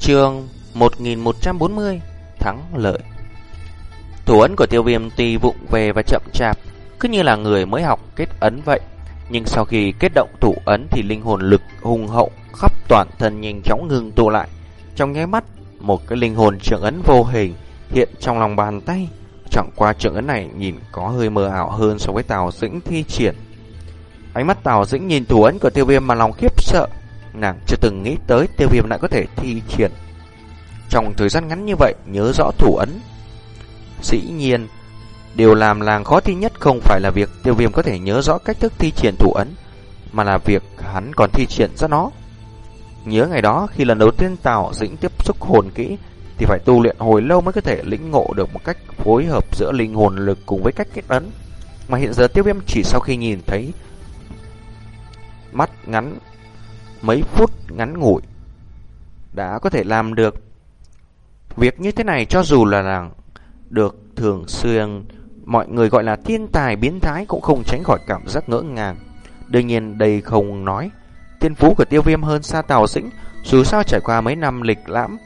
Trường 1140 Thắng lợi. Thủ ấn của tiêu viêm tuy vụng về và chậm chạp, Cứ như là người mới học kết ấn vậy. Nhưng sau khi kết động thủ ấn Thì linh hồn lực hùng hậu khắp toàn thân nhanh chóng ngừng tụ lại. Trong nháy mắt, Một cái linh hồn trưởng ấn vô hình Hiện trong lòng bàn tay. Chẳng qua trưởng ấn này nhìn có hơi mờ ảo hơn So với Tào Dĩnh thi triển. Ánh mắt Tào Dĩnh nhìn thủ ấn của tiêu viêm mà lòng khiếp sợ. Nàng chưa từng nghĩ tới tiêu viêm lại có thể thi triển. Trong thời gian ngắn như vậy, Nhớ rõ thủ ấn. Dĩ nhiên, Điều làm làng khó thi nhất không phải là việc tiêu viêm có thể nhớ rõ cách thức thi triển thủ ấn, Mà là việc hắn còn thi triển ra nó. Nhớ ngày đó, khi lần đầu tiên Tào Dĩnh tiếp xúc hồn kỹ, Thì phải tu luyện hồi lâu mới có thể lĩnh ngộ được một cách phối hợp giữa linh hồn lực cùng với cách kết ấn. Mà hiện giờ tiêu viêm chỉ sau khi nhìn thấy mắt ngắn mấy phút ngắn ngủi đã có thể làm được. Việc như thế này cho dù là nàng được thường xuyên, mọi người gọi là thiên tài biến thái cũng không tránh khỏi cảm giác ngỡ ngàng. Đương nhiên đây không nói tiên phú của tiêu viêm hơn xa tào dĩnh dù sao trải qua mấy năm lịch lãm,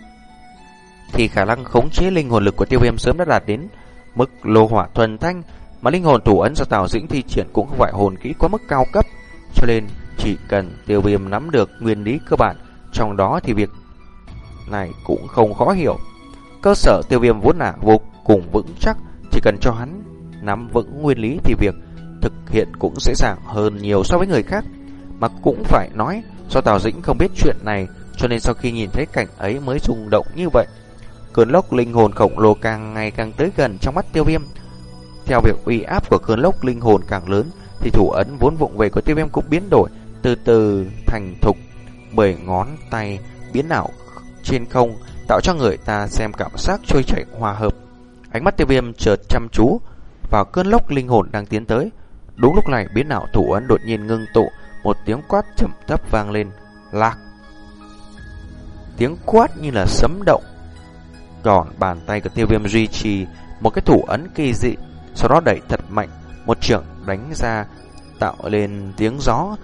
thì khả năng khống chế linh hồn lực của tiêu viêm sớm đã đạt đến mức lô hỏa thuần thanh, mà linh hồn thủ ấn do tào dĩnh thi triển cũng không phải hồn kỹ quá mức cao cấp, cho nên chỉ cần tiêu viêm nắm được nguyên lý cơ bản, trong đó thì việc này cũng không khó hiểu. Cơ sở tiêu viêm vốn là vô cùng vững chắc, chỉ cần cho hắn nắm vững nguyên lý thì việc thực hiện cũng dễ dàng hơn nhiều so với người khác. Mà cũng phải nói, do Tào Dĩnh không biết chuyện này, cho nên sau khi nhìn thấy cảnh ấy mới rung động như vậy. Cơn lốc linh hồn khổng lồ càng ngày càng tới gần trong mắt tiêu viêm. Theo việc uy áp của cơn lốc linh hồn càng lớn, thì thủ ấn vốn vụng về của tiêu viêm cũng biến đổi, từ từ thành thục bởi ngón tay biến ảo trên không tạo cho người ta xem cảm giác trôi chảy hòa hợp. Ánh mắt tiêu viêm chợt chăm chú vào cơn lốc linh hồn đang tiến tới. Đúng lúc này biến ảo thủ ấn đột nhiên ngưng tụ, một tiếng quát chậm thấp vang lên, lạc. Tiếng quát như là sấm động. Còn bàn tay của tiêu viêm duy trì một cái thủ ấn kỳ dị, sau đó đẩy thật mạnh, một trưởng đánh ra tạo lên tiếng gió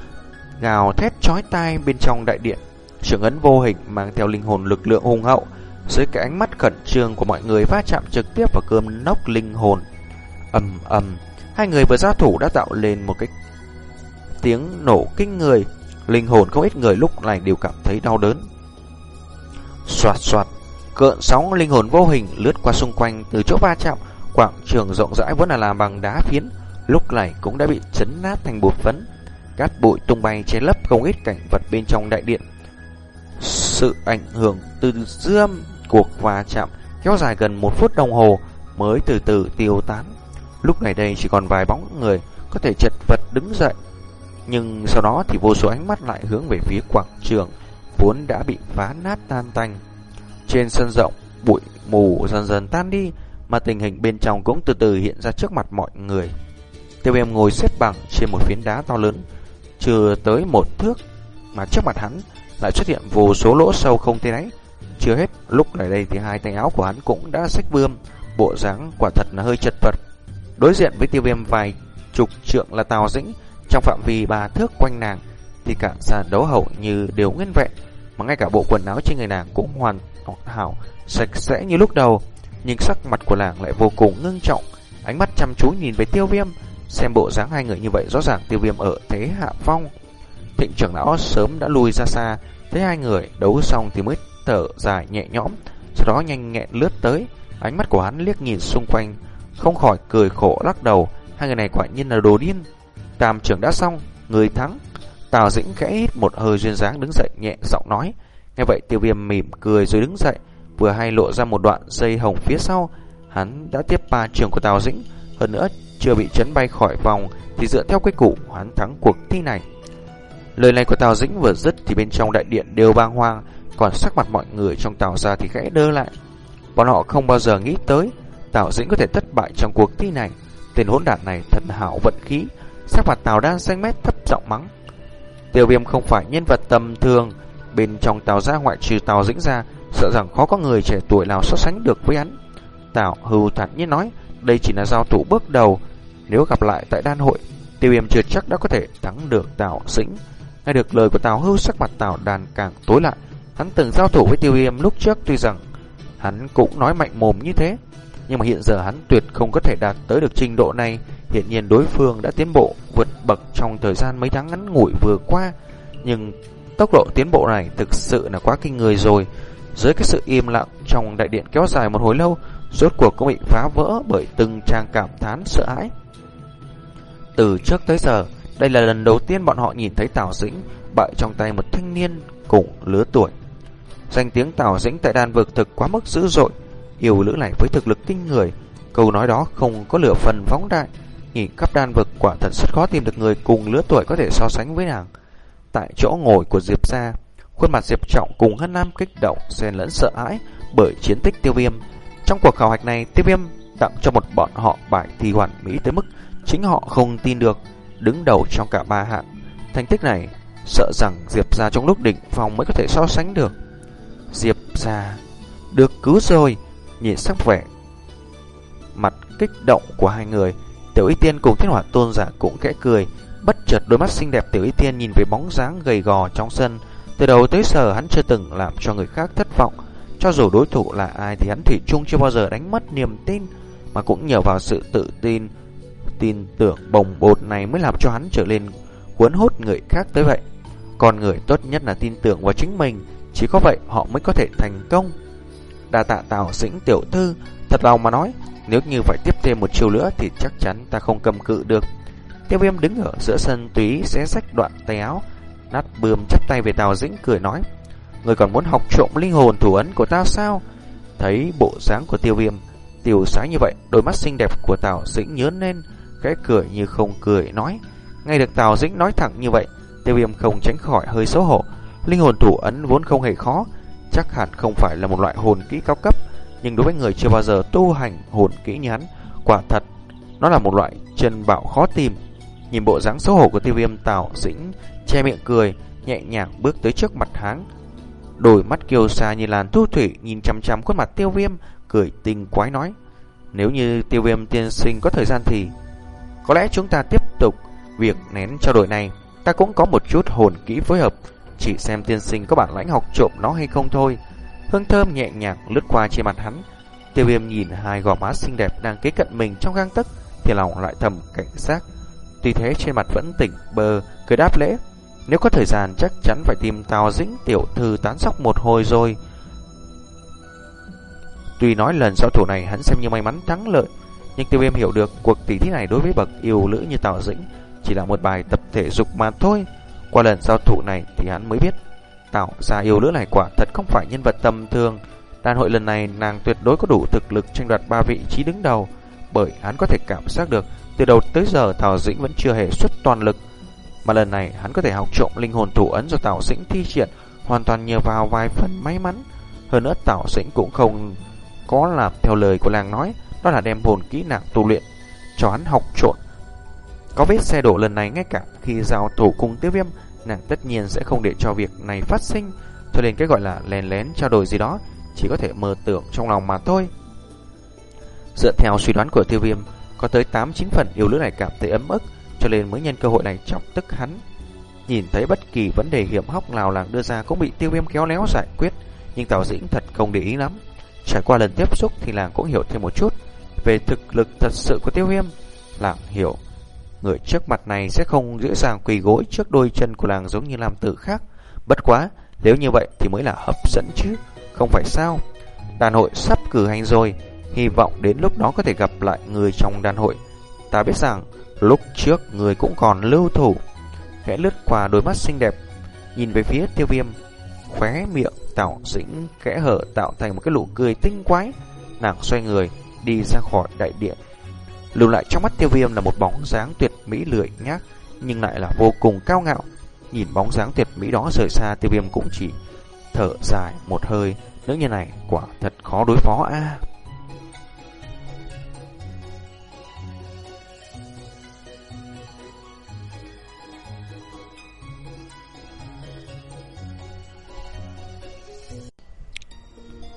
gào thét chói tai bên trong đại điện. Trường ấn vô hình mang theo linh hồn lực lượng hùng hậu, dưới cái ánh mắt khẩn trương của mọi người va chạm trực tiếp vào cơm nóc linh hồn. ầm ầm, hai người vừa giao thủ đã tạo lên một cái tiếng nổ kinh người, linh hồn không ít người lúc này đều cảm thấy đau đớn. Soạt soạt, cơn sóng linh hồn vô hình lướt qua xung quanh từ chỗ va chạm, quảng trường rộng rãi vốn là làm bằng đá phiến, lúc này cũng đã bị chấn nát thành bột phấn. Cát bụi tung bay che lấp không ít cảnh vật bên trong đại điện. Sự ảnh hưởng từ dương cuộc va chạm kéo dài gần một phút đồng hồ mới từ từ tiêu tán. Lúc này đây chỉ còn vài bóng người có thể chật vật đứng dậy. Nhưng sau đó thì vô số ánh mắt lại hướng về phía quảng trường vốn đã bị phá nát tan tành. Trên sân rộng, bụi mù dần dần tan đi mà tình hình bên trong cũng từ từ hiện ra trước mặt mọi người. Tiêu viêm ngồi xếp bằng trên một phiến đá to lớn chưa tới một thước mà trước mặt hắn lại xuất hiện vô số lỗ sâu không tên ấy. Chưa hết, lúc này đây thì hai tay áo của hắn cũng đã sách bươm, bộ dáng quả thật là hơi chật vật. Đối diện với tiêu viêm vài chục trượng là Tào Dĩnh, trong phạm vi ba thước quanh nàng thì cả sàn đấu hậu như đều nguyên vẹn, mà ngay cả bộ quần áo trên người nàng cũng hoàn hảo, sạch sẽ như lúc đầu. Nhưng sắc mặt của nàng lại vô cùng ngưng trọng, ánh mắt chăm chú nhìn về tiêu viêm, Xem bộ dáng hai người như vậy rõ ràng tiêu viêm ở thế hạ phong. Thịnh trưởng lão sớm đã lui ra xa, thấy hai người đấu xong thì mới thở dài nhẹ nhõm, sau đó nhanh nhẹn lướt tới. Ánh mắt của hắn liếc nhìn xung quanh, không khỏi cười khổ lắc đầu, hai người này quả nhiên là đồ điên. Tam trưởng đã xong, người thắng. Tào Dĩnh khẽ hít một hơi duyên dáng đứng dậy nhẹ giọng nói. Nghe vậy tiêu viêm mỉm cười rồi đứng dậy, vừa hay lộ ra một đoạn dây hồng phía sau. Hắn đã tiếp ba trường của Tào Dĩnh, hơn nữa chưa bị chấn bay khỏi vòng thì dựa theo quy củ hắn thắng cuộc thi này. Lời này của Tào Dĩnh vừa dứt thì bên trong đại điện đều bang hoang, còn sắc mặt mọi người trong Tào ra thì khẽ đơ lại. Bọn họ không bao giờ nghĩ tới Tào Dĩnh có thể thất bại trong cuộc thi này. Tên hỗn đản này thật hảo vận khí. Sắc mặt Tào đang xanh mét thấp giọng mắng. Tiêu Viêm không phải nhân vật tầm thường, bên trong Tào gia ngoại trừ Tào Dĩnh ra, sợ rằng khó có người trẻ tuổi nào so sánh được với hắn. Tào hưu thản nhiên nói, đây chỉ là giao thủ bước đầu, nếu gặp lại tại đan hội, tiêu viêm chưa chắc đã có thể thắng được Tào Dĩnh. Nghe được lời của Tào Hưu sắc mặt Tào Đàn càng tối lại, Hắn từng giao thủ với tiêu viêm lúc trước tuy rằng hắn cũng nói mạnh mồm như thế, nhưng mà hiện giờ hắn tuyệt không có thể đạt tới được trình độ này. Hiện nhiên đối phương đã tiến bộ vượt bậc trong thời gian mấy tháng ngắn ngủi vừa qua, nhưng tốc độ tiến bộ này thực sự là quá kinh người rồi. Dưới cái sự im lặng trong đại điện kéo dài một hồi lâu, rốt cuộc cũng bị phá vỡ bởi từng trang cảm thán sợ hãi. Từ trước tới giờ, đây là lần đầu tiên bọn họ nhìn thấy Tào Dĩnh bại trong tay một thanh niên cùng lứa tuổi. Danh tiếng Tào Dĩnh tại đan vực thực quá mức dữ dội, yêu lữ này với thực lực kinh người, câu nói đó không có lửa phần phóng đại. Nhìn khắp đan vực quả thật rất khó tìm được người cùng lứa tuổi có thể so sánh với nàng. Tại chỗ ngồi của Diệp gia, khuôn mặt Diệp Trọng cùng Hân Nam kích động, xen lẫn sợ hãi bởi chiến tích tiêu viêm. Trong cuộc khảo hạch này, tiêu viêm tặng cho một bọn họ bài thi hoàn mỹ tới mức chính họ không tin được, đứng đầu trong cả ba hạng. Thành tích này, sợ rằng Diệp gia trong lúc đỉnh phòng mới có thể so sánh được. Diệp gia được cứu rồi, nhìn sắc vẻ mặt kích động của hai người, Tiểu Y Tiên cùng Thiên Hỏa Tôn giả cũng kẽ cười, bất chợt đôi mắt xinh đẹp Tiểu Y Tiên nhìn về bóng dáng gầy gò trong sân, từ đầu tới giờ hắn chưa từng làm cho người khác thất vọng, cho dù đối thủ là ai thì hắn thủy chung chưa bao giờ đánh mất niềm tin, mà cũng nhờ vào sự tự tin, tin tưởng bồng bột này mới làm cho hắn trở lên cuốn hút người khác tới vậy. Còn người tốt nhất là tin tưởng vào chính mình, chỉ có vậy họ mới có thể thành công. Đà tạ Tào Dĩnh tiểu thư, thật lòng mà nói, nếu như phải tiếp thêm một chiều nữa thì chắc chắn ta không cầm cự được. Tiêu viêm đứng ở giữa sân túy xé rách đoạn tay áo, nát bươm chắp tay về Tào Dĩnh cười nói, Người còn muốn học trộm linh hồn thủ ấn của ta sao? Thấy bộ dáng của tiêu viêm, tiêu sáng như vậy, đôi mắt xinh đẹp của Tào Dĩnh nhớ lên, khẽ cười như không cười nói. Ngay được Tào Dĩnh nói thẳng như vậy, tiêu viêm không tránh khỏi hơi xấu hổ. Linh hồn thủ ấn vốn không hề khó, chắc hẳn không phải là một loại hồn kỹ cao cấp, nhưng đối với người chưa bao giờ tu hành hồn kỹ như hắn, quả thật nó là một loại chân bảo khó tìm. Nhìn bộ dáng xấu hổ của tiêu viêm Tào Dĩnh che miệng cười, nhẹ nhàng bước tới trước mặt hắn. Đôi mắt kiêu xa như làn thu thủy nhìn chăm chăm khuôn mặt tiêu viêm, cười tinh quái nói. Nếu như tiêu viêm tiên sinh có thời gian thì có lẽ chúng ta tiếp tục việc nén trao đổi này. Ta cũng có một chút hồn kỹ phối hợp, chỉ xem tiên sinh có bản lãnh học trộm nó hay không thôi. Hương thơm nhẹ nhàng lướt qua trên mặt hắn. Tiêu viêm nhìn hai gò má xinh đẹp đang kế cận mình trong gang tấc, thì lòng lại thầm cảnh giác. Tuy thế trên mặt vẫn tỉnh bơ, cười đáp lễ. Nếu có thời gian chắc chắn phải tìm Tào Dĩnh tiểu thư tán sóc một hồi rồi. Tuy nói lần giao thủ này hắn xem như may mắn thắng lợi, nhưng tiêu viêm hiểu được cuộc tỷ thí này đối với bậc yêu nữ như Tào Dĩnh chỉ là một bài tập thể dục mà thôi. Qua lần giao thủ này thì hắn mới biết Tào gia yêu nữ này quả thật không phải nhân vật tầm thường. Đàn hội lần này nàng tuyệt đối có đủ thực lực tranh đoạt ba vị trí đứng đầu, bởi hắn có thể cảm giác được từ đầu tới giờ Tào Dĩnh vẫn chưa hề xuất toàn lực mà lần này hắn có thể học trộm linh hồn thủ ấn do Tào Dĩnh thi triển hoàn toàn nhờ vào vài phần may mắn. Hơn nữa Tào Dĩnh cũng không có làm theo lời của làng nói, đó là đem hồn kỹ năng tu luyện cho hắn học trộn. Có vết xe đổ lần này ngay cả khi giao thủ cùng tiêu viêm, nàng tất nhiên sẽ không để cho việc này phát sinh, cho nên cái gọi là lén lén trao đổi gì đó chỉ có thể mơ tưởng trong lòng mà thôi. Dựa theo suy đoán của tiêu viêm, có tới 8-9 phần yêu nữ này cảm thấy ấm ức, cho nên mới nhân cơ hội này chọc tức hắn. Nhìn thấy bất kỳ vấn đề hiểm hóc nào làng đưa ra cũng bị tiêu viêm kéo léo giải quyết, nhưng Tào Dĩnh thật không để ý lắm. Trải qua lần tiếp xúc thì làng cũng hiểu thêm một chút về thực lực thật sự của tiêu viêm. Làng hiểu, người trước mặt này sẽ không dễ dàng quỳ gối trước đôi chân của làng giống như làm tử khác. Bất quá, nếu như vậy thì mới là hấp dẫn chứ, không phải sao. Đàn hội sắp cử hành rồi, hy vọng đến lúc đó có thể gặp lại người trong đàn hội. Ta biết rằng Lúc trước người cũng còn lưu thủ Khẽ lướt qua đôi mắt xinh đẹp Nhìn về phía tiêu viêm Khóe miệng tạo dĩnh kẽ hở Tạo thành một cái nụ cười tinh quái Nàng xoay người đi ra khỏi đại điện. Lưu lại trong mắt tiêu viêm là một bóng dáng tuyệt mỹ lười nhác, Nhưng lại là vô cùng cao ngạo. Nhìn bóng dáng tuyệt mỹ đó rời xa, tiêu viêm cũng chỉ thở dài một hơi. Nữ nhân này quả thật khó đối phó a.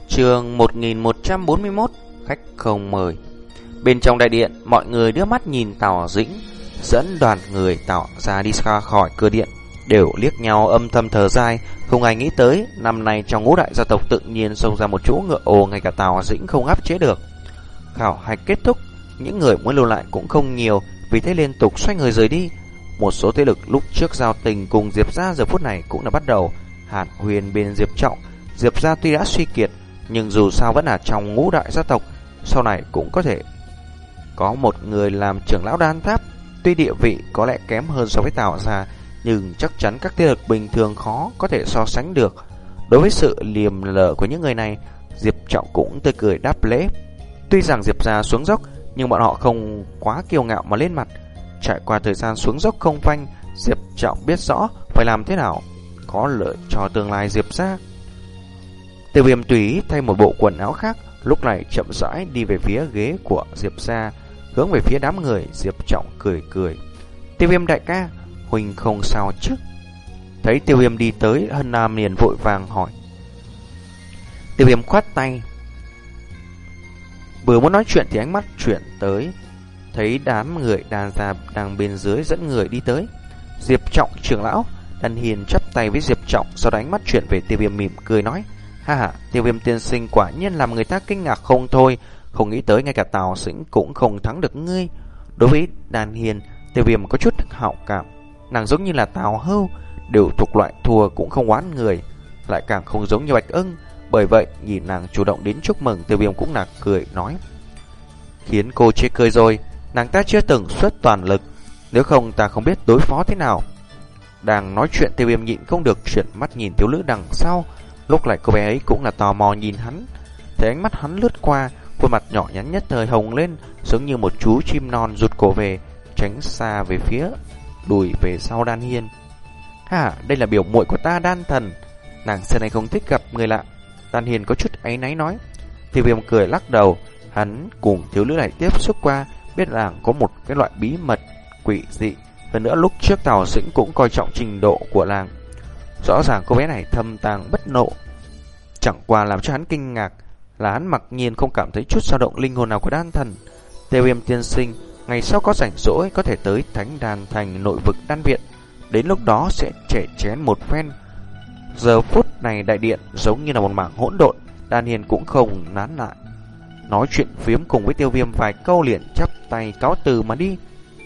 Trường 1141 Khách không mời Bên trong đại điện Mọi người đưa mắt nhìn Tào Dĩnh Dẫn đoàn người Tào ra đi xa khỏi cửa điện đều liếc nhau âm thầm thở dài, không ai nghĩ tới, năm nay trong ngũ đại gia tộc tự nhiên xông ra một chỗ ngựa ồ ngay cả Tào Dĩnh không áp chế được. Khảo hạch kết thúc, những người muốn lưu lại cũng không nhiều, vì thế liên tục xoay người rời đi. Một số thế lực lúc trước giao tình cùng Diệp gia giờ phút này cũng đã bắt đầu. Hàn Huyền bên Diệp Trọng, Diệp gia tuy đã suy kiệt, nhưng dù sao vẫn là trong ngũ đại gia tộc, sau này cũng có thể có một người làm trưởng lão đan tháp. Tuy địa vị có lẽ kém hơn so với Tào gia, nhưng chắc chắn các thế lực bình thường khó có thể so sánh được. Đối với sự liềm lở của những người này, Diệp Trọng cũng tươi cười đáp lễ. Tuy rằng Diệp gia xuống dốc, nhưng bọn họ không quá kiêu ngạo mà lên mặt. Trải qua thời gian xuống dốc không phanh, Diệp Trọng biết rõ phải làm thế nào có lợi cho tương lai Diệp gia. Tiêu viêm tùy thay một bộ quần áo khác, lúc này chậm rãi đi về phía ghế của Diệp gia, hướng về phía đám người, Diệp Trọng cười cười. Tiêu viêm đại ca, Huynh không sao chứ? Thấy tiêu viêm đi tới, Hân Nam liền vội vàng hỏi. Tiêu viêm khoát tay. Vừa muốn nói chuyện thì ánh mắt chuyển tới. Thấy đám người đàn già đang bên dưới dẫn người đi tới. Diệp Trọng trưởng lão, đàn hiền chắp tay với Diệp Trọng, sau đó ánh mắt chuyển về tiêu viêm mỉm cười nói. Ha ha, tiêu viêm tiên sinh quả nhiên làm người ta kinh ngạc không thôi. Không nghĩ tới ngay cả Tào Sĩnh cũng không thắng được ngươi. Đối với đàn hiền, tiêu viêm có chút hạo cảm. Nàng giống như là Tào Hưu, đều thuộc loại thua cũng không oán người, lại càng không giống như Bạch Ưng. Bởi vậy, nhìn nàng chủ động đến chúc mừng, tiêu viêm cũng là cười nói. Khiến cô chế cười rồi, nàng ta chưa từng xuất toàn lực, nếu không ta không biết đối phó thế nào. Đang nói chuyện tiêu viêm nhịn không được chuyển mắt nhìn thiếu nữ đằng sau, lúc lại cô bé ấy cũng là tò mò nhìn hắn. Thấy ánh mắt hắn lướt qua, khuôn mặt nhỏ nhắn nhất thời hồng lên, giống như một chú chim non rụt cổ về, tránh xa về phía lùi về sau đan hiên. Hả, đây là biểu muội của ta đan thần. Nàng xưa này không thích gặp người lạ. Đan hiên có chút áy náy nói. Tiêu viêm cười lắc đầu. Hắn cùng thiếu nữ này tiếp xúc qua, biết rằng có một cái loại bí mật quỷ dị. Hơn nữa lúc trước Tào dĩnh cũng coi trọng trình độ của làng. Rõ ràng cô bé này thâm tàng, bất nộ. Chẳng qua làm cho hắn kinh ngạc là hắn mặc nhiên không cảm thấy chút dao động linh hồn nào của đan thần. Tiêu viêm tiên sinh, Ngày sau có rảnh rỗi có thể tới Thánh Đàn Thành nội vực đan viện. Đến lúc đó sẽ trẻ chén một phen. Giờ phút này đại điện giống như là một mảng hỗn độn. Đan Hiền cũng không nán lại. Nói chuyện phiếm cùng với tiêu viêm vài câu liền chắp tay cáo từ mà đi.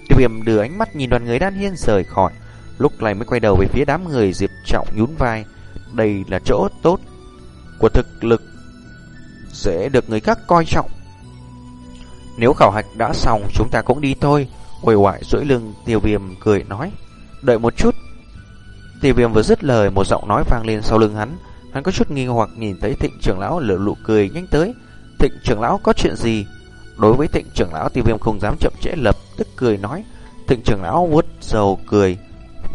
Tiêu viêm đưa ánh mắt nhìn đoàn người Đan Hiên rời khỏi. Lúc này mới quay đầu về phía đám người Diệp Trọng nhún vai. Đây là chỗ tốt của thực lực. Sẽ được người khác coi trọng. Nếu khảo hạch đã xong, chúng ta cũng đi thôi. Quầy hoại duỗi lưng, tiêu viêm cười nói. Đợi một chút. Tiêu viêm vừa dứt lời, một giọng nói vang lên sau lưng hắn. Hắn có chút nghi hoặc nhìn thấy thịnh trưởng lão lửa lụ cười nhanh tới. Thịnh trưởng lão có chuyện gì? Đối với thịnh trưởng lão, tiêu viêm không dám chậm trễ lập tức cười nói. Thịnh trưởng lão vuốt dầu cười.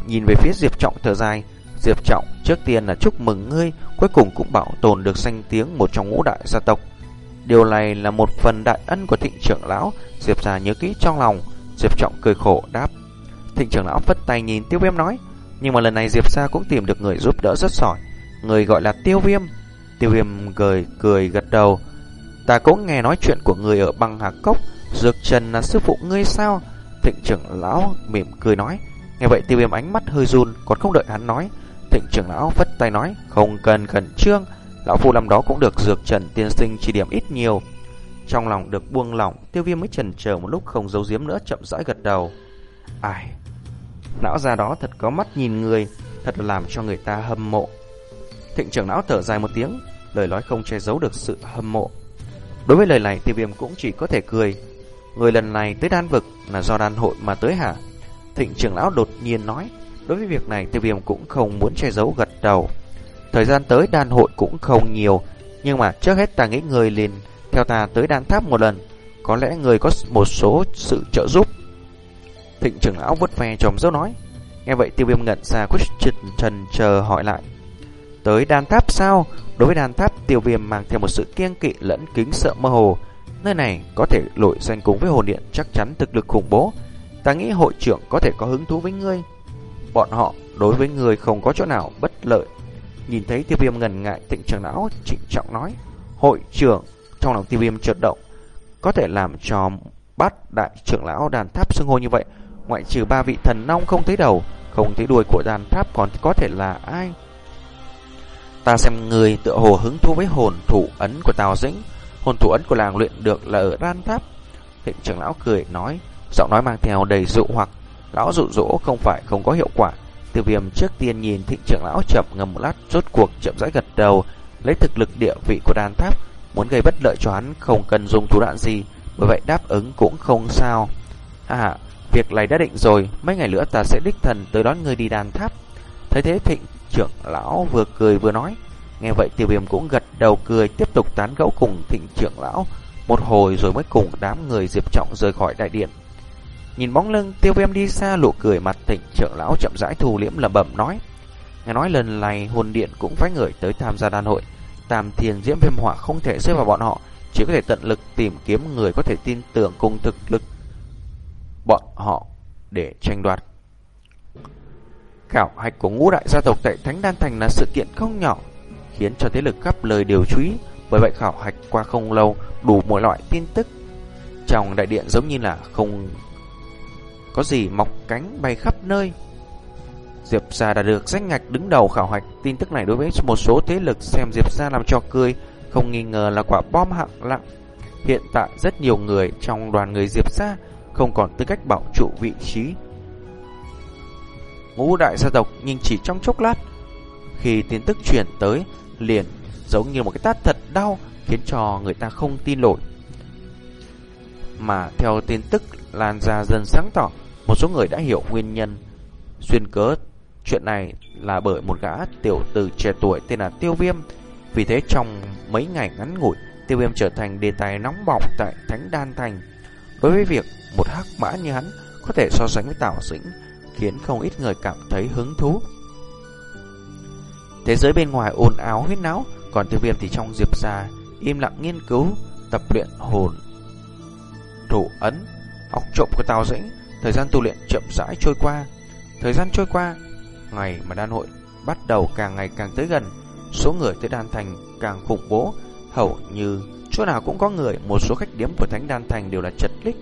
Nhìn về phía Diệp Trọng thở dài. Diệp Trọng, trước tiên là chúc mừng ngươi, Cuối cùng cũng bảo tồn được danh tiếng một trong ngũ đại gia tộc. Điều này là một phần đại ân của thịnh trưởng lão, Diệp già nhớ kỹ trong lòng. Diệp trọng cười khổ đáp. Thịnh trưởng lão phất tay nhìn tiêu viêm nói, Nhưng mà lần này Diệp gia cũng tìm được người giúp đỡ rất giỏi, Người gọi là tiêu viêm. Tiêu viêm cười cười gật đầu. Ta cũng nghe nói chuyện của người ở băng hạc cốc, Dược trần là sư phụ ngươi sao? Thịnh trưởng lão mỉm cười nói. Nghe vậy tiêu viêm ánh mắt hơi run Còn không đợi hắn nói Thịnh trưởng lão phất tay nói Không cần khẩn trương Lão phu năm đó cũng được dược trần tiên sinh chỉ điểm ít nhiều. Trong lòng được buông lỏng, tiêu viêm mới chần chờ một lúc không giấu giếm nữa chậm rãi gật đầu. Ai? Lão già đó thật có mắt nhìn người, thật làm cho người ta hâm mộ. Thịnh trưởng lão thở dài một tiếng, lời nói không che giấu được sự hâm mộ. Đối với lời này, tiêu viêm cũng chỉ có thể cười. Người lần này tới đan vực là do đan hội mà tới hả? Thịnh trưởng lão đột nhiên nói, đối với việc này tiêu viêm cũng không muốn che giấu gật đầu. Thời gian tới đan hội cũng không nhiều, nhưng mà trước hết ta nghĩ người liền theo ta tới đan tháp một lần. Có lẽ người có một số sự trợ giúp. Thịnh trưởng lão vứt ve tròm dấu nói. Nghe vậy tiêu viêm ngẩn ra quýt trần, trần chờ hỏi lại. Tới đan tháp sao? Đối với đan tháp tiêu viêm mang theo một sự kiêng kỵ lẫn kính sợ mơ hồ. Nơi này có thể lội danh cùng với hồn điện chắc chắn thực lực khủng bố. Ta nghĩ hội trưởng có thể có hứng thú với ngươi. Bọn họ đối với ngươi không có chỗ nào bất lợi. Nhìn thấy tiêu viêm ngần ngại tịnh trưởng lão trịnh trọng nói, Hội trưởng, Trong lòng tiêu viêm chợt động, Có thể làm cho bát đại trưởng lão đàn tháp xưng hô như vậy, Ngoại trừ ba vị thần nong không thấy đầu, Không thấy đuôi của đàn tháp còn có thể là ai? Ta xem người tựa hồ hứng thú với hồn thủ ấn của Tào Dĩnh. Hồn thủ ấn của làng luyện được là ở đan tháp. Thịnh trưởng lão cười, nói Giọng nói mang theo đầy dụ hoặc. Lão dụ dỗ không phải không có hiệu quả. Tiêu viêm trước tiên nhìn thịnh trưởng lão chậm ngầm một lát, Rốt cuộc chậm rãi gật đầu, Lấy thực lực địa vị của đan tháp, Muốn gây bất lợi cho hắn, không cần dùng thủ đoạn gì, Bởi vậy đáp ứng cũng không sao. À việc này đã định rồi, Mấy ngày nữa ta sẽ đích thần tới đón người đi đàn tháp. Thấy thế thịnh trưởng lão vừa cười vừa nói. Nghe vậy, tiêu viêm cũng gật đầu cười, Tiếp tục tán gẫu cùng thịnh trưởng lão. Một hồi rồi mới cùng đám người diệp trọng rời khỏi đại điện. Nhìn bóng lưng, tiêu viêm đi xa lộ cười mặt thịnh trưởng lão chậm rãi thù liễm lẩm bẩm nói. Nghe nói lần này hồn điện cũng phái người tới tham gia đàn hội. Tam thiền diễm viêm hỏa không thể xếp vào bọn họ, Chỉ có thể tận lực tìm kiếm người có thể tin tưởng cùng thực lực bọn họ để tranh đoạt. Khảo hạch của ngũ đại gia tộc tại Thánh Đan Thành là sự kiện không nhỏ, Khiến cho thế lực khắp lời đều chú ý. Bởi vậy khảo hạch qua không lâu đủ mọi loại tin tức. Trong đại điện giống như là không có gì mọc cánh bay khắp nơi? Diệp Gia đã được danh ngạch đứng đầu khảo hạch. Tin tức này đối với một số thế lực xem Diệp Gia làm cho cười, Không nghi ngờ là quả bom hạng lặng. Hiện tại rất nhiều người trong đoàn người Diệp Gia Không còn tư cách bảo trụ vị trí. Ngũ đại gia tộc nhưng chỉ trong chốc lát, Khi tin tức chuyển tới, Liền giống như một cái tát thật đau Khiến cho người ta không tin nổi. Mà theo tin tức lan ra dần sáng tỏ một số người đã hiểu nguyên nhân Xuyên cớ chuyện này là bởi một gã tiểu tử trẻ tuổi tên là Tiêu Viêm Vì thế trong mấy ngày ngắn ngủi Tiêu Viêm trở thành đề tài nóng bỏng tại Thánh Đan Thành Đối với việc một hắc mã như hắn có thể so sánh với Tào Dĩnh khiến không ít người cảm thấy hứng thú. Thế giới bên ngoài ồn ào huyết náo, còn tiêu viêm thì trong diệp xa im lặng nghiên cứu, tập luyện hồn. Thủ ấn, học trộm của Tào Dĩnh, thời gian tu luyện chậm rãi trôi qua. Thời gian trôi qua, ngày mà đan hội bắt đầu càng ngày càng tới gần, số người tới đan thành càng khủng bố, hầu như chỗ nào cũng có người, một số khách điếm của Thánh Đan Thành đều là chật lích.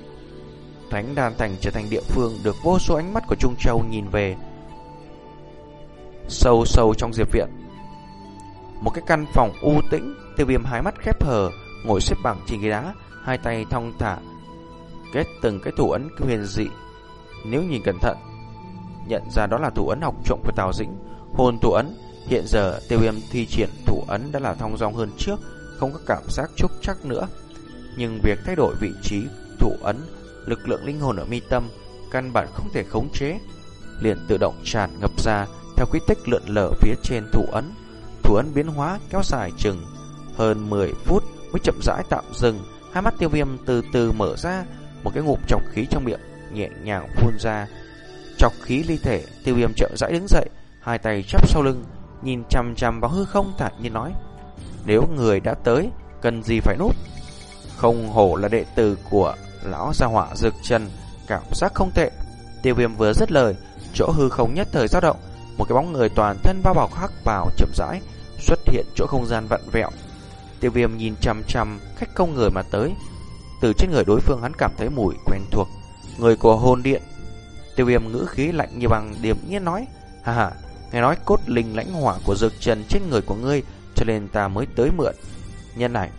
Thánh Đan Thành trở thành địa phương được vô số ánh mắt của Trung Châu nhìn về. Sâu sâu trong diệp viện, một cái căn phòng u tĩnh, tiêu viêm hai mắt khép hờ, ngồi xếp bằng trên ghế đá, hai tay thong thả, kết từng cái thủ ấn huyền dị. Nếu nhìn cẩn thận, nhận ra đó là thủ ấn học trộm của Tào Dĩnh, hồn thủ ấn. Hiện giờ tiêu viêm thi triển thủ ấn đã là thong dong hơn trước, không có cảm giác chúc chắc nữa. Nhưng việc thay đổi vị trí thủ ấn lực lượng linh hồn ở mi tâm căn bản không thể khống chế, liền tự động tràn ngập ra theo quy tích lượn lờ phía trên thủ ấn. Thủ ấn biến hóa kéo dài chừng hơn 10 phút mới chậm rãi tạm dừng, hai mắt tiêu viêm từ từ mở ra, một cái ngụm trọc khí trong miệng nhẹ nhàng phun ra. Chọc khí ly thể, tiêu viêm chậm rãi đứng dậy, hai tay chắp sau lưng, nhìn chằm chằm vào hư không thản nhiên nói: "Nếu người đã tới, cần gì phải núp?" Không hổ là đệ tử của Lão gia hỏa rực chân Cảm giác không tệ Tiêu viêm vừa dứt lời Chỗ hư không nhất thời dao động Một cái bóng người toàn thân bao bọc hắc vào chậm rãi Xuất hiện chỗ không gian vặn vẹo Tiêu viêm nhìn chăm chăm Khách không người mà tới Từ trên người đối phương hắn cảm thấy mùi quen thuộc Người của hồn điện Tiêu viêm ngữ khí lạnh như bằng điểm nhiên nói Hà hà Nghe nói cốt linh lãnh hỏa của dược trần trên người của ngươi, Cho nên ta mới tới mượn Nhân này,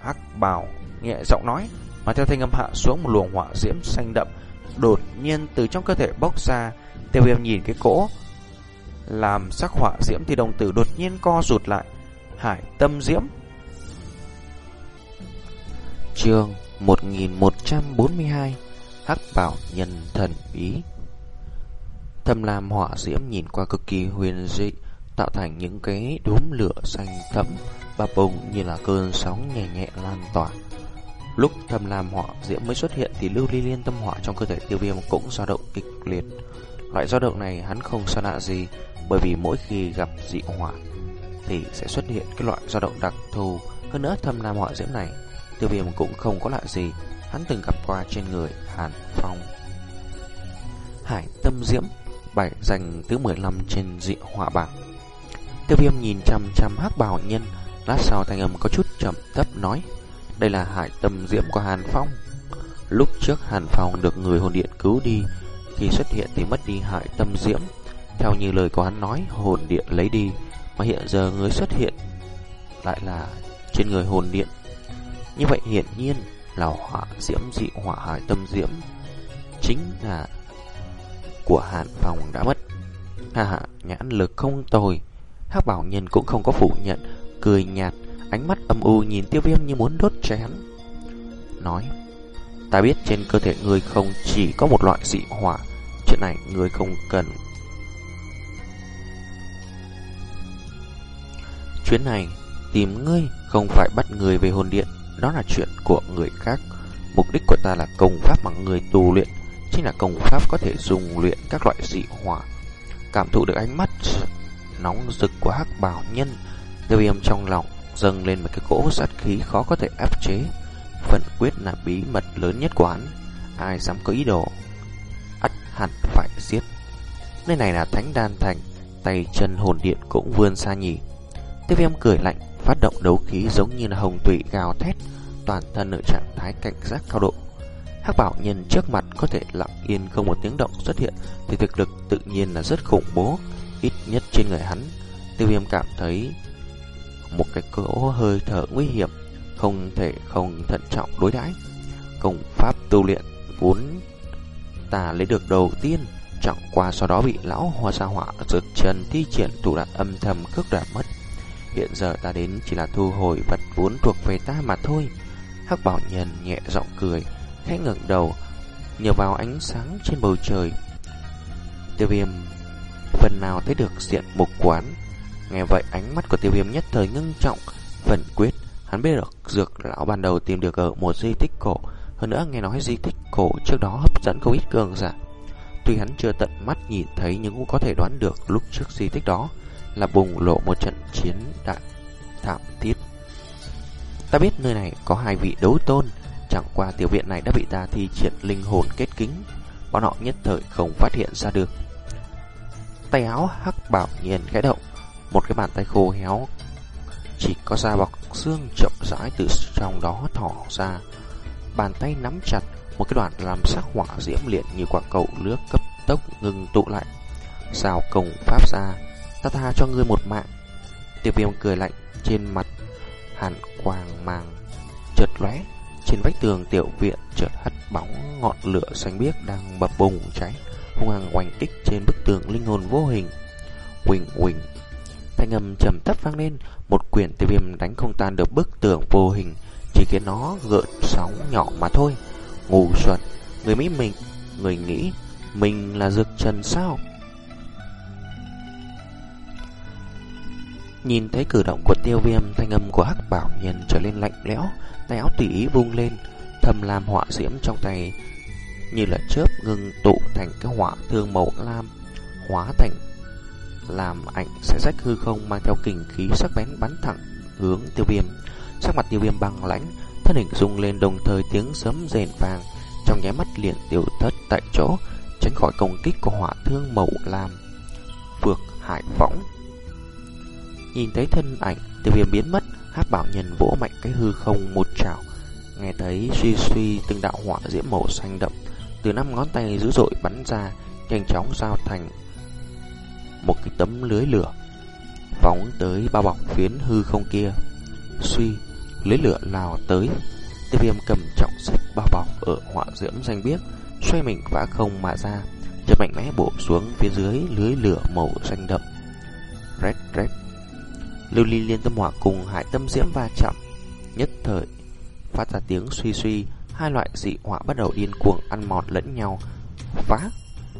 Hắc bào nhẹ giọng nói, mà theo thanh âm hạ xuống một luồng hỏa diễm xanh đậm đột nhiên từ trong cơ thể bốc ra. Tiêu viêm nhìn cái cỗ làm sắc hỏa diễm thì đồng tử đột nhiên co rụt lại. Hải tâm diễm. Chương 1142 Hắc bảo nhân thần bí Thâm lam hỏa diễm nhìn qua cực kỳ huyền dị, Tạo thành những cái đốm lửa xanh thẫm Và bùng như là cơn sóng nhẹ nhẹ lan tỏa Lúc thâm lam hỏa diễm mới xuất hiện thì lưu ly liên tâm hỏa trong cơ thể tiêu viêm cũng dao động kịch liệt. Loại dao động này hắn không xa lạ gì, bởi vì mỗi khi gặp dị hỏa thì sẽ xuất hiện cái loại dao động đặc thù. Hơn nữa thâm lam hỏa diễm này, tiêu viêm cũng không có lạ gì hắn từng gặp qua trên người Hàn Phong. Hải tâm diễm bảy dành thứ 15 trên dị hỏa bảng. Tiêu viêm nhìn chăm chăm hắc bào nhân lát sau thanh âm có chút chậm thấp nói đây là hải tâm diễm của Hàn Phong Lúc trước Hàn Phong được người hồn điện cứu đi Khi xuất hiện thì mất đi hải tâm diễm Theo như lời của hắn nói, hồn điện lấy đi, mà hiện giờ người xuất hiện lại là trên người hồn điện. Như vậy hiển nhiên là hỏa diễm dị hỏa hải tâm diễm chính là của Hàn phòng đã mất. Ha ha, nhãn lực không tồi. Hắc bảo nhân cũng không có phủ nhận, cười nhạt, ánh mắt âm u nhìn tiêu viêm như muốn đốt chén. Nói, ta biết trên cơ thể người không chỉ có một loại dị hỏa, chuyện này người không cần. Chuyến này, tìm ngươi không phải bắt người về hồn điện, đó là chuyện của người khác. Mục đích của ta là công pháp mà người tu luyện, chính là công pháp có thể dùng luyện các loại dị hỏa. Cảm thụ được ánh mắt nóng rực của hắc bảo nhân, tiêu viêm trong lòng dâng lên một cái cỗ sát khí khó có thể áp chế. Phần quyết là bí mật lớn nhất của hắn, ai dám có ý đồ, ắt hẳn phải giết. Nơi này là thánh đan thành, tay chân hồn điện cũng vươn xa nhỉ. Tiêu viêm cười lạnh, phát động đấu khí giống như là hồng tụy gào thét, toàn thân ở trạng thái cảnh giác cao độ. Hắc bảo nhân trước mặt có thể lặng yên không một tiếng động xuất hiện thì thực lực tự nhiên là rất khủng bố, ít nhất trên người hắn. Tiêu viêm cảm thấy một cái cỗ hơi thở nguy hiểm, không thể không thận trọng đối đãi. Công pháp tu luyện vốn ta lấy được đầu tiên, trọng qua sau đó bị lão hoa sa hỏa rực chân thi triển thủ đoạn âm thầm cướp đoạt mất. Hiện giờ ta đến chỉ là thu hồi vật vốn thuộc về ta mà thôi. Hắc bảo nhân nhẹ giọng cười, khẽ ngẩng đầu, nhờ vào ánh sáng trên bầu trời. Tiêu viêm phần nào thấy được diện mục quán. Nghe vậy ánh mắt của tiêu viêm nhất thời ngưng trọng, phần quyết. Hắn biết được dược lão ban đầu tìm được ở một di tích cổ, hơn nữa nghe nói di tích cổ trước đó hấp dẫn không ít cường giả. Tuy hắn chưa tận mắt nhìn thấy nhưng cũng có thể đoán được lúc trước di tích đó là bùng lộ một trận chiến đại thảm thiết. Ta biết nơi này có hai vị đấu tôn, chẳng qua tiểu viện này đã bị ta thi triển linh hồn kết kính, bọn họ nhất thời không phát hiện ra được. Tay áo hắc bảo nhiên khẽ động, một cái bàn tay khô héo chỉ có da bọc xương chậm rãi từ trong đó thỏ ra. Bàn tay nắm chặt một cái đoạn làm sắc hỏa diễm liệt như quả cầu nước cấp tốc ngừng tụ lại. Sao công pháp ra, ta tha cho ngươi một mạng. Tiêu viêm cười lạnh trên mặt, hàn quàng màng, chợt lóe trên vách tường tiểu viện chợt hắt bóng ngọn lửa xanh biếc đang bập bùng cháy, hung hăng oanh kích trên bức tường linh hồn vô hình. Quỳnh quỳnh, thanh âm trầm thấp vang lên, một quyển tiêu viêm đánh không tan được bức tường vô hình, chỉ khiến nó gợn sóng nhỏ mà thôi. Ngu xuẩn, người Mỹ mình, người nghĩ mình là dược trần sao? Nhìn thấy cử động của tiêu viêm, thanh âm của hắc bảo nhân trở lên lạnh lẽo, tay áo tùy ý vung lên, thầm làm họa diễm trong tay như là chớp ngừng tụ thành cái họa thương màu lam, hóa thành làm ảnh sẽ rách hư không mang theo kình khí sắc bén bắn thẳng hướng tiêu viêm. Sắc mặt tiêu viêm bằng lãnh, thân hình rung lên đồng thời tiếng sấm rền vàng, trong nháy mắt liền tiêu thất tại chỗ, tránh khỏi công kích của hỏa thương màu lam. Phược Hải Võng Nhìn thấy thân ảnh tiêu viêm biến mất, hát bảo nhân vỗ mạnh cái hư không một trào, nghe thấy suy suy từng đạo hỏa diễm màu xanh đậm từ năm ngón tay dữ dội bắn ra, nhanh chóng giao thành một cái tấm lưới lửa phóng tới bao bọc phiến hư không kia. Suy, lưới lửa lao tới, tiêu viêm cầm trọng sách bao bọc ở hỏa diễm xanh biếc, xoay mình vã không mà ra, chợt mạnh mẽ bổ xuống phía dưới lưới lửa màu xanh đậm. Rét rét. Lưu ly liên tâm hỏa cùng hải tâm diễm va chạm, nhất thời phát ra tiếng suy suy, hai loại dị hỏa bắt đầu điên cuồng ăn mòn lẫn nhau. Phá!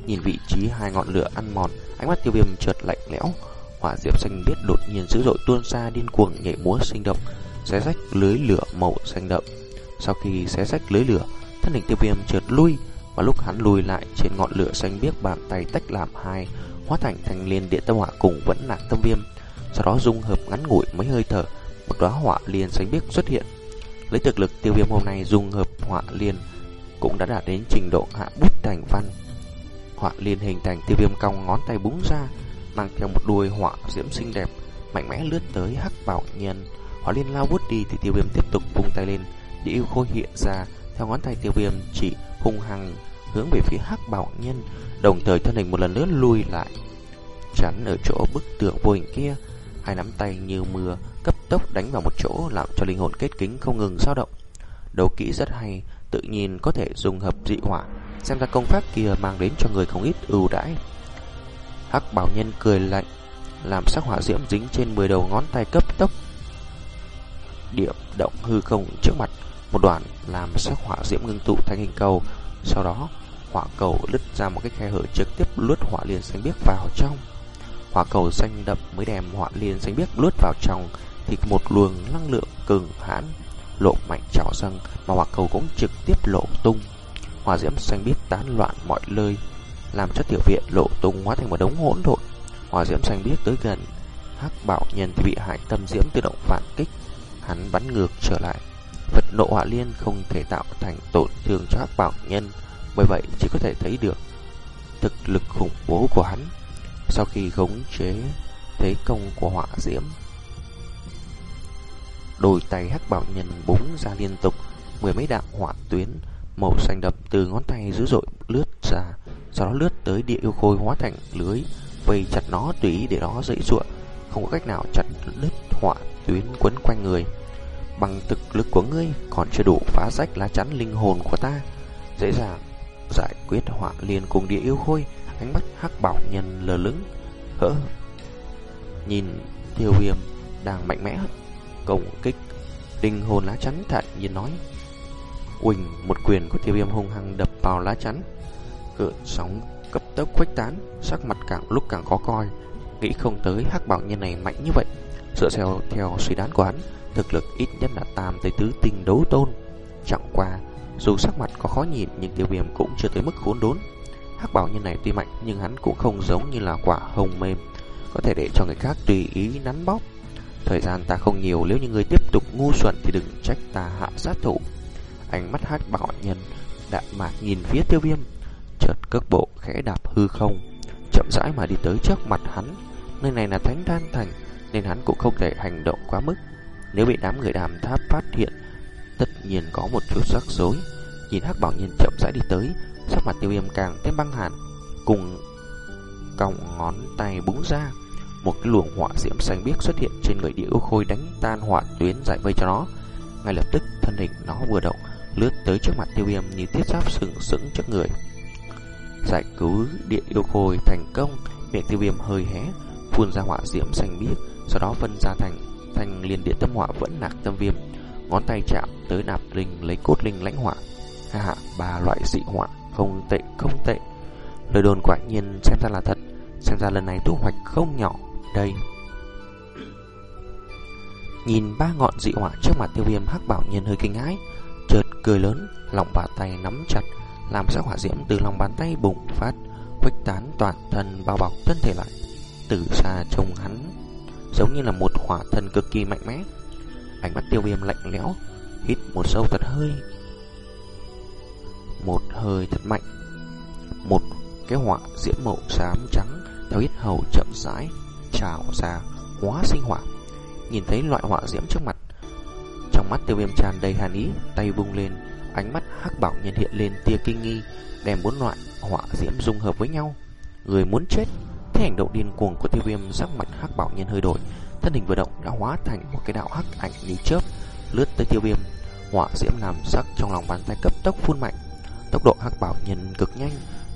Nhìn vị trí hai ngọn lửa ăn mòn, ánh mắt tiêu viêm chợt lạnh lẽo, hỏa diễm xanh biết đột nhiên dữ dội tuôn ra điên cuồng nhảy múa sinh động, xé rách lưới lửa màu xanh đậm. Sau khi xé rách lưới lửa, thân hình tiêu viêm chợt lui, và lúc hắn lùi lại trên ngọn lửa xanh biếc bàn tay tách làm hai, hóa thành thành liên điện tâm hỏa cùng vẫn là tâm viêm. Sau đó dung hợp ngắn ngủi mấy hơi thở, một đóa hỏa liên xanh biếc xuất hiện. Lấy thực lực tiêu viêm hôm nay dung hợp hỏa liên cũng đã đạt đến trình độ hạ bút thành văn. Họa liên hình thành tiêu viêm cong ngón tay búng ra, mang theo một đuôi họa diễm xinh đẹp, mạnh mẽ lướt tới hắc bảo nhân. Họa liên lao vút đi thì tiêu viêm tiếp tục vung tay lên, địa yêu khôi hiện ra, theo ngón tay tiêu viêm chỉ hung hăng hướng về phía hắc bảo nhân, đồng thời thân hình một lần nữa lui lại. chắn ở chỗ bức tượng vô hình kia. Hai nắm tay như mưa cấp tốc đánh vào một chỗ làm cho linh hồn kết kính không ngừng dao động. Đấu kỹ rất hay, tự nhiên có thể dùng hợp dị hỏa, xem ra công pháp kia mang đến cho người không ít ưu đãi. Hắc bảo nhân cười lạnh, làm sắc hỏa diễm dính trên 10 đầu ngón tay cấp tốc. Điểm động hư không trước mặt, một đoạn làm sắc hỏa diễm ngưng tụ thành hình cầu, sau đó hỏa cầu lứt ra một cái khe hở trực tiếp luốt hỏa liền xanh biếc vào trong. Hỏa cầu xanh đậm mới đem hỏa liên xanh biếc lướt vào trong thì một luồng năng lượng cường hãn lộ mạnh trào dâng mà hỏa cầu cũng trực tiếp lộ tung. Hỏa diễm xanh biếc tán loạn mọi nơi, làm cho tiểu viện lộ tung hóa thành một đống hỗn độn. Hỏa diễm xanh biếc tới gần, hắc bảo nhân thì bị hại tâm diễm tự động phản kích, hắn bắn ngược trở lại. Vật nộ hỏa liên không thể tạo thành tổn thương cho hắc bảo nhân, bởi vậy chỉ có thể thấy được thực lực khủng bố của hắn. Sau khi khống chế thế công của họa diễm, đôi tay hắc bảo nhân búng ra liên tục, mười mấy đạo hỏa tuyến màu xanh đậm từ ngón tay dữ dội lướt ra, sau đó lướt tới địa yêu khôi hóa thành lưới, vây chặt nó tùy ý để nó dãy ruộng, không có cách nào chặt đứt hỏa tuyến quấn quanh người. Bằng thực lực của ngươi còn chưa đủ phá rách lá chắn linh hồn của ta, dễ dàng giải quyết họa liền cùng địa yêu khôi, ánh mắt hắc bảo nhân lờ lững, hỡ. Nhìn tiêu viêm đang mạnh mẽ công kích, Đinh hồn lá chắn thản nhiên nói. Quỳnh một quyền của tiêu viêm hung hăng đập vào lá chắn, cơn sóng cấp tốc khuếch tán, sắc mặt càng lúc càng khó coi, nghĩ không tới hắc bảo nhân này mạnh như vậy. Dựa theo theo suy đoán của hắn, thực lực ít nhất là tam tới tứ tinh đấu tôn. Chẳng qua, dù sắc mặt có khó nhìn nhưng tiêu viêm cũng chưa tới mức khốn đốn. Hắc bảo nhân này tuy mạnh nhưng hắn cũng không giống như là quả hồng mềm, có thể để cho người khác tùy ý nắn bóp. Thời gian ta không nhiều nếu như người tiếp tục ngu xuẩn thì đừng trách ta hạ sát thủ. Ánh mắt hắc bảo nhân đạn mạc nhìn phía tiêu viêm, chợt cước bộ khẽ đạp hư không, chậm rãi mà đi tới trước mặt hắn. Nơi này là thánh đan thành nên hắn cũng không thể hành động quá mức. Nếu bị đám người đàm tháp phát hiện, tất nhiên có một chút rắc rối. Nhìn hắc bảo nhân chậm rãi đi tới, sắc mặt tiêu viêm càng thêm băng hẳn, cùng còng ngón tay búng ra. Một cái luồng hỏa diễm xanh biếc xuất hiện trên người địa ưu khôi đánh tan hỏa tuyến giải vây cho nó. Ngay lập tức thân hình nó vừa động, lướt tới trước mặt tiêu viêm như thiết giáp sừng sững trước người. Giải cứu địa yêu khôi thành công, miệng tiêu viêm hơi hé, phun ra hỏa diễm xanh biếc, sau đó phân ra thành thành liền điện tâm hỏa vẫn nạc tâm viêm, ngón tay chạm tới nạp linh lấy cốt linh lãnh hỏa. Ha ha, ba loại dị hỏa, không tệ không tệ. Lời đồn quả nhiên xem ra là thật, xem ra lần này thu hoạch không nhỏ đây. Nhìn ba ngọn dị hỏa trước mặt tiêu viêm hắc bảo nhiên hơi kinh hãi, chợt cười lớn, lòng bàn tay nắm chặt, làm sao hỏa diễm từ lòng bàn tay bùng phát, khuếch tán toàn thân bao bọc thân thể lại. Từ xa trông hắn giống như là một hỏa thần cực kỳ mạnh mẽ. Ánh mắt tiêu viêm lạnh lẽo, hít một sâu thật hơi. Một hơi thật mạnh. Một cái họa diễm màu xám trắng theo hít hầu chậm rãi trào ra hóa sinh hỏa. Nhìn thấy loại họa diễm trước mặt, trong mắt tiêu viêm tràn đầy hàn ý, tay vung lên, ánh mắt hắc bảo nhân hiện lên tia kinh nghi, đem bốn loại họa diễm dung hợp với nhau. Người muốn chết Thế hành động điên cuồng của tiêu viêm sắc mặt hắc bảo nhân hơi đổi, thân hình vừa động đã hóa thành một cái đạo hắc ảnh như chớp lướt tới tiêu viêm. họa diễm làm sắc trong lòng bàn tay cấp tốc phun mạnh, tốc độ hắc bảo nhân cực nhanh,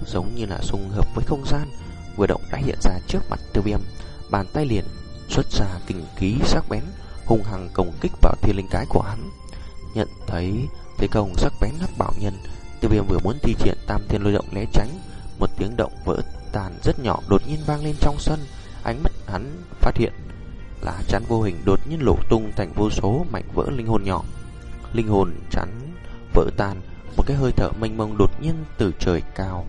giống như là xung hợp với không gian, vừa động đã hiện ra trước mặt tiêu viêm, bàn tay liền xuất ra kinh khí sắc bén, hung hăng công kích vào thiên linh cái của hắn. Nhận thấy thế công sắc bén hắc bảo nhân, tiêu viêm vừa muốn thi triển tam thiên lôi động né tránh, một tiếng động vỡ tàn rất nhỏ đột nhiên vang lên trong sân, ánh mắt hắn phát hiện là chắn vô hình đột nhiên lộ tung thành vô số mảnh vỡ linh hồn nhỏ. Linh hồn chắn vỡ tan, một cái hơi thở mênh mông đột nhiên từ trời cao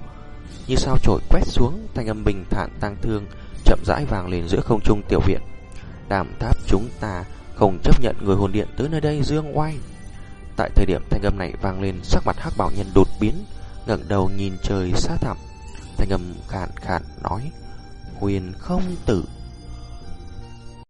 như sao chổi quét xuống, thanh âm bình thản tang thương chậm rãi vang lên giữa không trung tiểu viện. Đàm tháp chúng ta không chấp nhận người hồn điện tới nơi đây dương oai. Tại thời điểm thanh âm này vang lên, sắc mặt hắc bảo nhân đột biến, ngẩng đầu nhìn trời xa thẳm, thanh âm khàn khàn nói: "Huyền không tử."